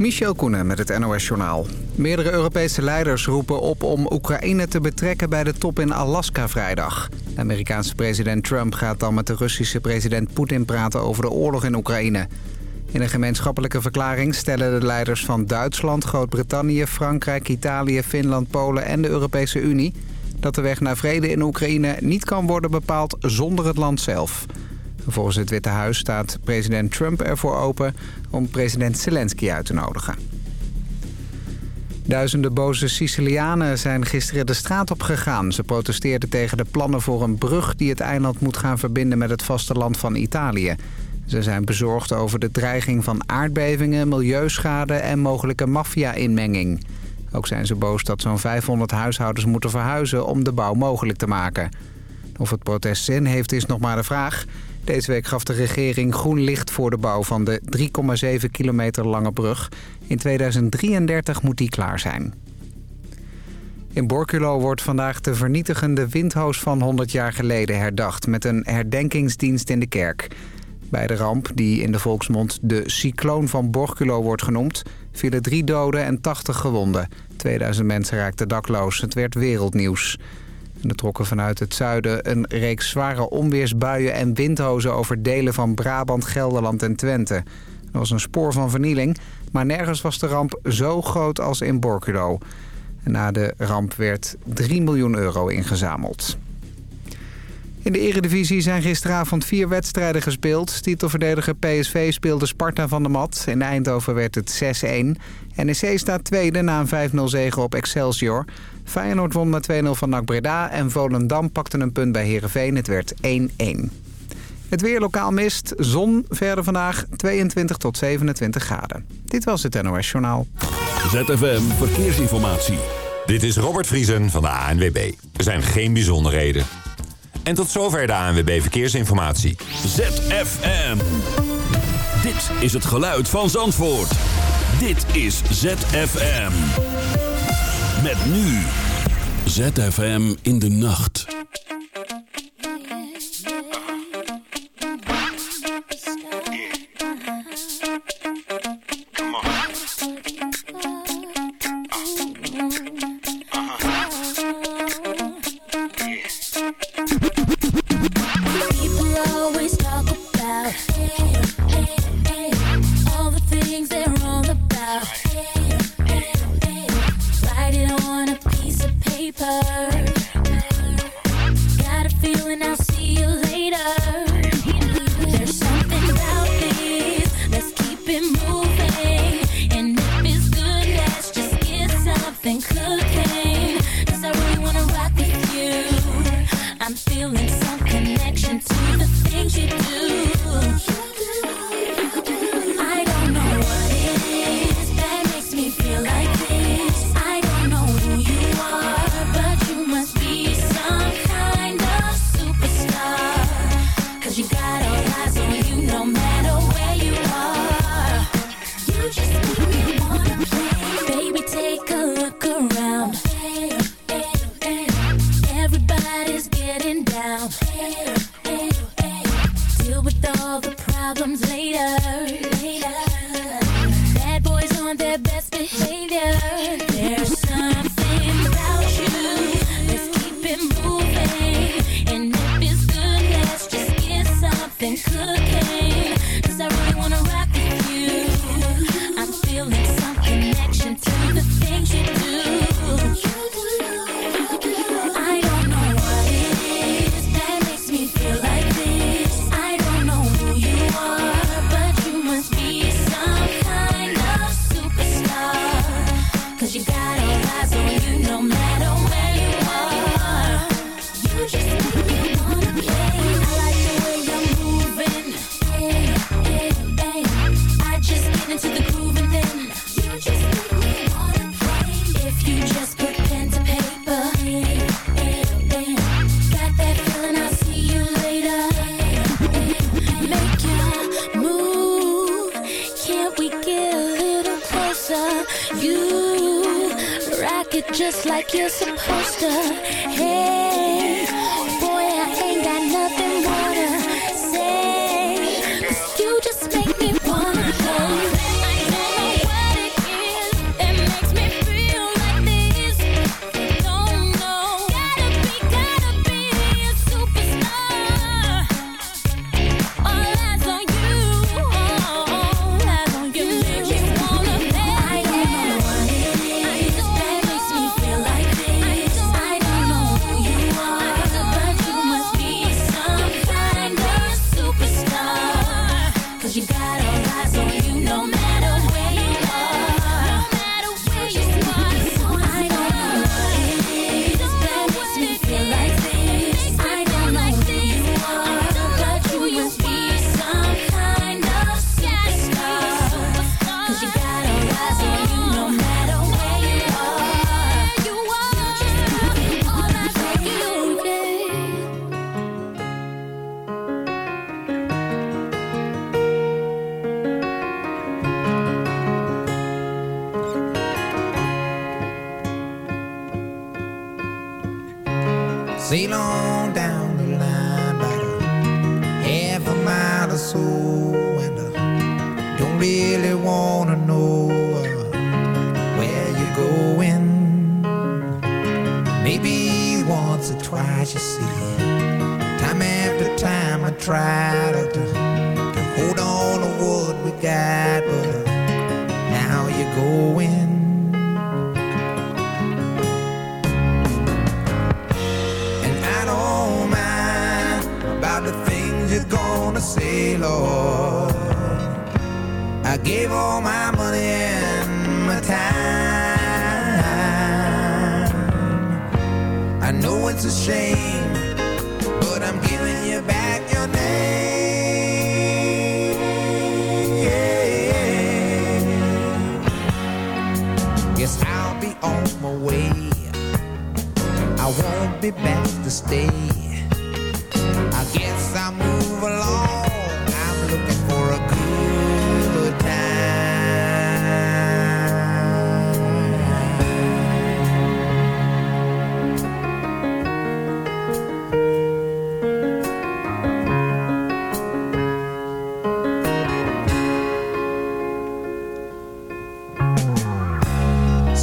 Michel Koenen met het NOS-journaal. Meerdere Europese leiders roepen op om Oekraïne te betrekken bij de top in Alaska vrijdag. Amerikaanse president Trump gaat dan met de Russische president Poetin praten over de oorlog in Oekraïne. In een gemeenschappelijke verklaring stellen de leiders van Duitsland, Groot-Brittannië, Frankrijk, Italië, Finland, Polen en de Europese Unie... dat de weg naar vrede in Oekraïne niet kan worden bepaald zonder het land zelf. Volgens het Witte Huis staat president Trump ervoor open om president Zelensky uit te nodigen. Duizenden boze Sicilianen zijn gisteren de straat op gegaan. Ze protesteerden tegen de plannen voor een brug die het eiland moet gaan verbinden met het vasteland van Italië. Ze zijn bezorgd over de dreiging van aardbevingen, milieuschade en mogelijke maffia-inmenging. Ook zijn ze boos dat zo'n 500 huishoudens moeten verhuizen om de bouw mogelijk te maken. Of het protest zin heeft is nog maar de vraag. Deze week gaf de regering groen licht voor de bouw van de 3,7 kilometer lange brug. In 2033 moet die klaar zijn. In Borculo wordt vandaag de vernietigende windhoos van 100 jaar geleden herdacht... met een herdenkingsdienst in de kerk. Bij de ramp, die in de volksmond de cycloon van Borculo wordt genoemd... vielen drie doden en 80 gewonden. 2000 mensen raakten dakloos. Het werd wereldnieuws. Er trokken vanuit het zuiden een reeks zware onweersbuien en windhozen over delen van Brabant, Gelderland en Twente. Er was een spoor van vernieling, maar nergens was de ramp zo groot als in Borculo. Na de ramp werd 3 miljoen euro ingezameld. In de eredivisie zijn gisteravond vier wedstrijden gespeeld. Titelverdediger PSV speelde Sparta van de mat. In Eindhoven werd het 6-1. NEC staat tweede na een 5-0 zege op Excelsior. Feyenoord won met 2-0 van NAC Breda en Volendam pakte een punt bij Heerenveen. Het werd 1-1. Het weer lokaal mist, zon verder vandaag 22 tot 27 graden. Dit was het NOS Journaal. ZFM Verkeersinformatie. Dit is Robert Vriesen van de ANWB. Er zijn geen bijzonderheden. En tot zover de ANWB Verkeersinformatie. ZFM. Dit is het geluid van Zandvoort. Dit is ZFM. Met nu. ZFM in de nacht. want that better.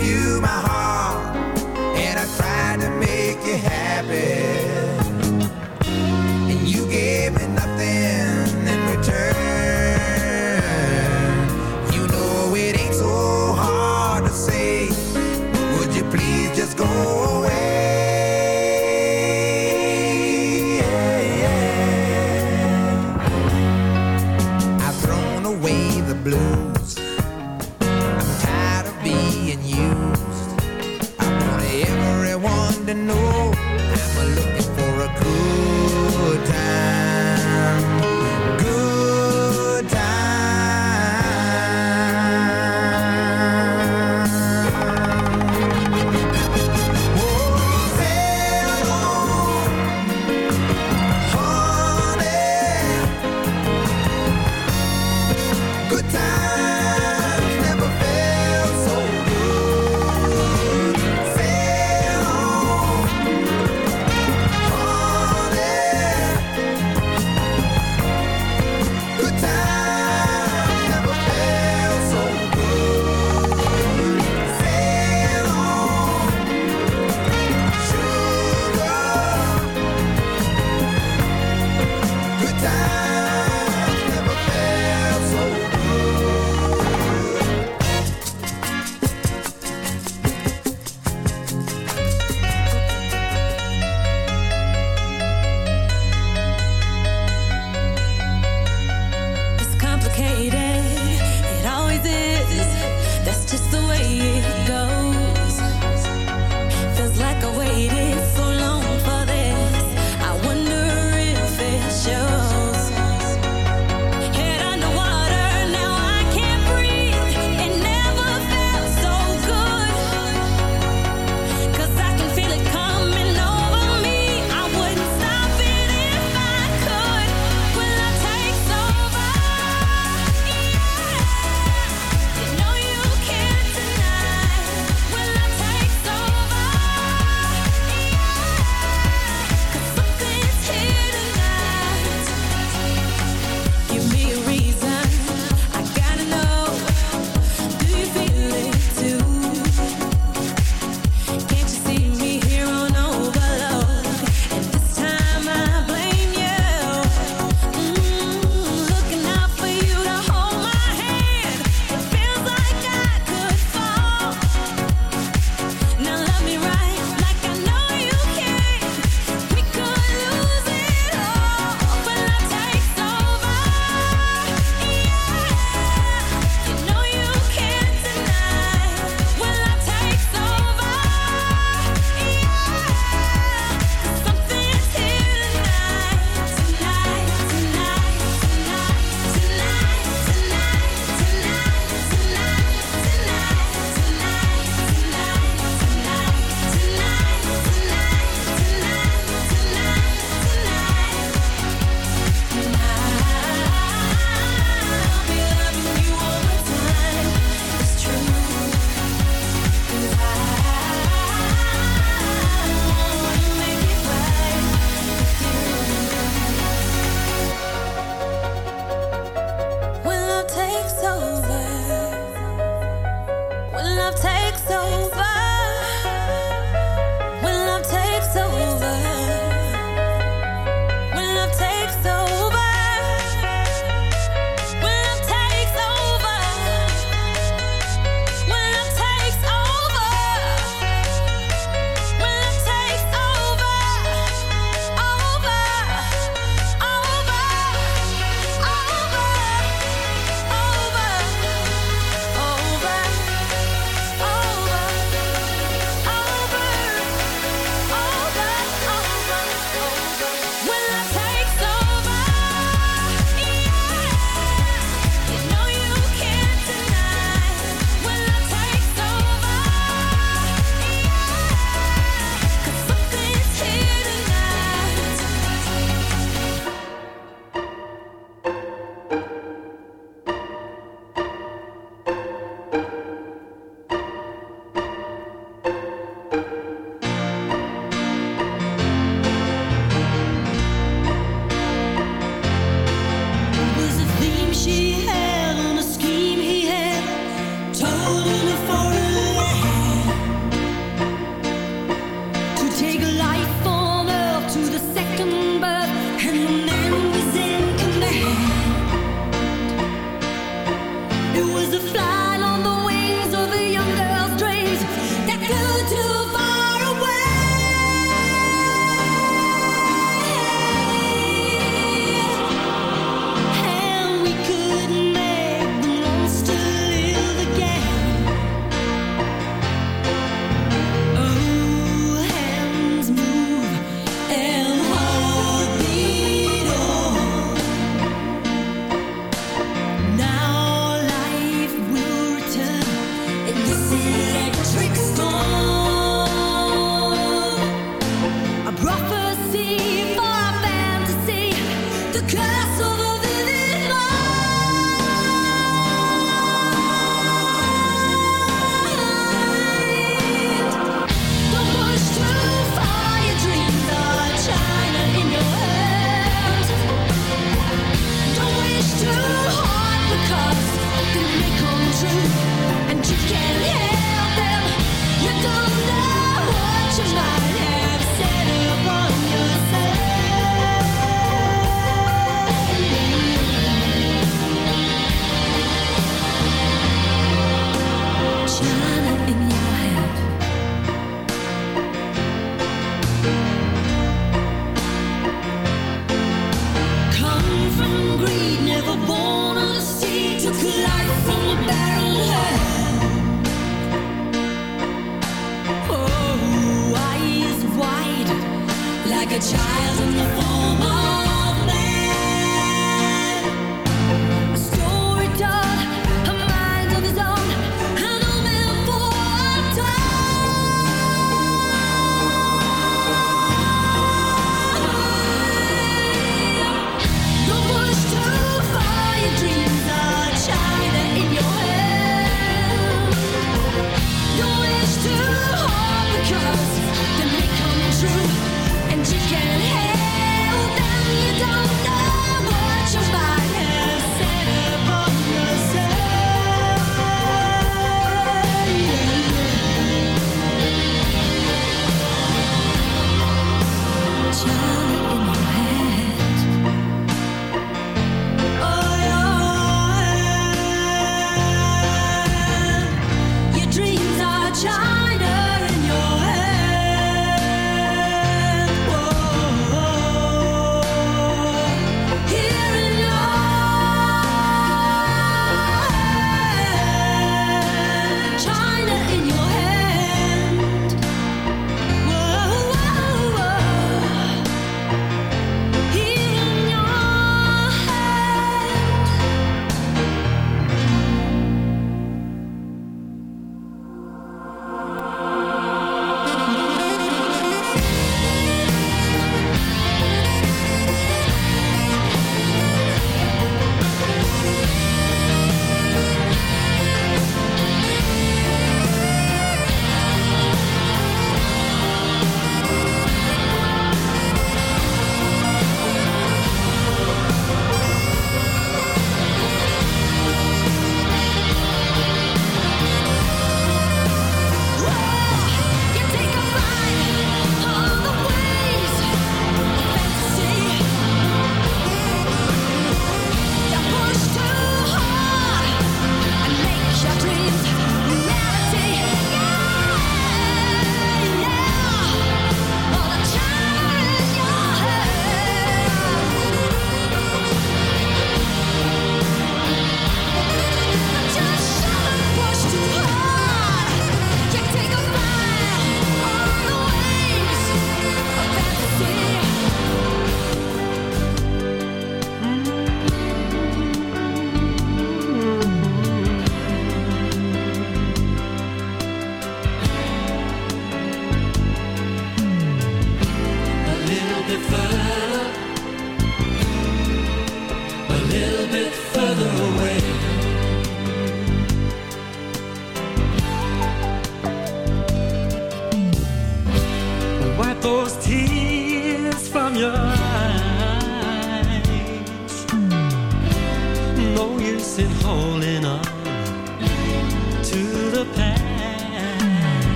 give you my heart.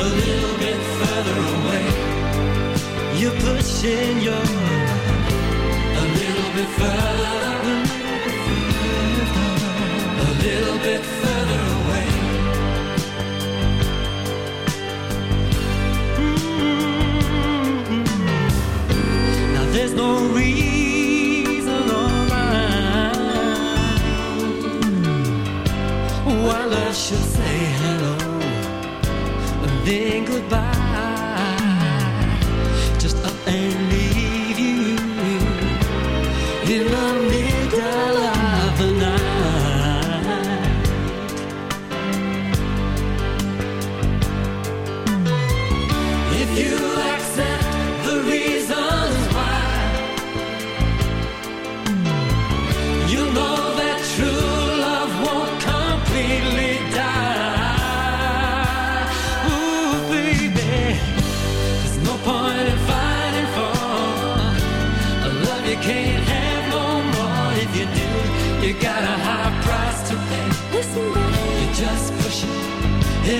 a little bit further away. You're pushing your a little bit further, a little bit further. think goodbye.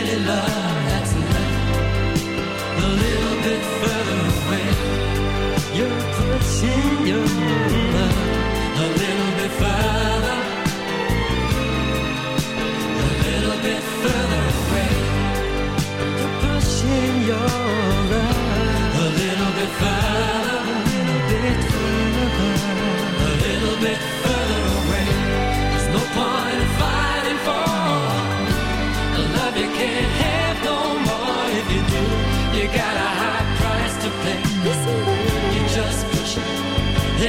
really love.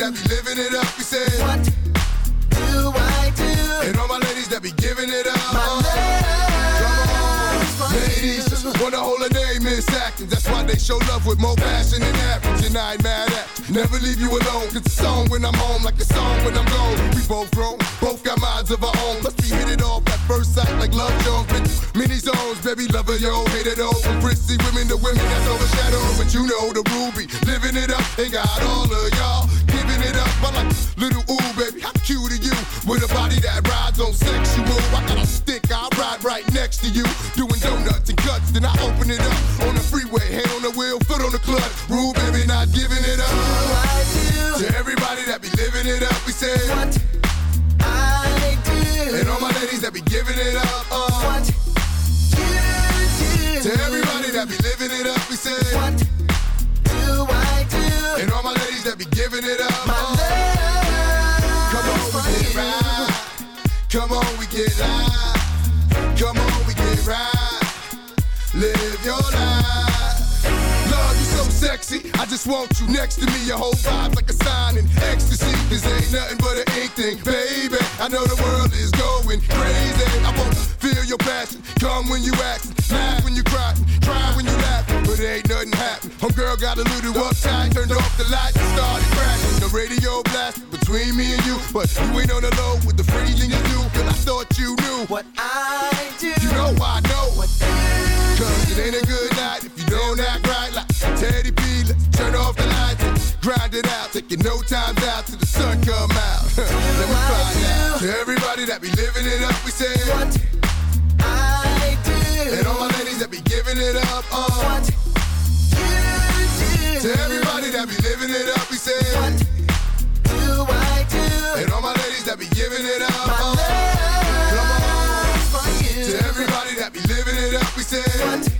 That be living it up, we say. What do I do? And all my ladies that be giving it up. My Come on. Ladies wanna hold a name in seconds. That's why they show love with more passion than average. And I ain't mad at you. Never leave you alone. Cause it's a song when I'm home, like a song when I'm gone. We both grown, both got minds of our own. Plus we hit it off at first sight like love Jones. Through many zones, baby lover, yo, hate it all. From prissy women to women that's overshadowed. But you know the ruby, living it up. Ain't got all of y'all it. I like little ooh, baby, how cute are you? With a body that rides on sexual. I got a stick, I ride right next to you. Doing donuts and cuts, then I open it up on the freeway. Hand on the wheel, foot on the clutch. Rule, baby, not giving it up. To everybody that be living it up, we say. What I do. And all my ladies that be giving it up. Uh. What you do. To everybody that be living it up, we say. What do I do? And all my ladies that be giving it up. Get. Come on, we get right. Live your life. Love you so sexy. I just want you next to me. Your whole vibe's like a sign in ecstasy. This ain't nothing but an ink thing, baby. I know the world is going crazy. I wanna feel your passion. Come when you act, laugh when you cry, cry when you laugh. But ain't nothing happen. Homegirl got a little uptight, turned off the lights and started crashing. The radio blast between me and you, but you ain't on the low with the freezing you do. Cause I thought you knew what I do. You know I know what Cause it ain't a good night if you don't act right like Teddy P. Let's turn off the lights and grind it out. Taking no time out till the sun come out. Let me find out. To everybody that be living it up, we say what be living it up, we say what do I do? And all my ladies that be giving it up, uh. Come on. To everybody that be living it up, we say what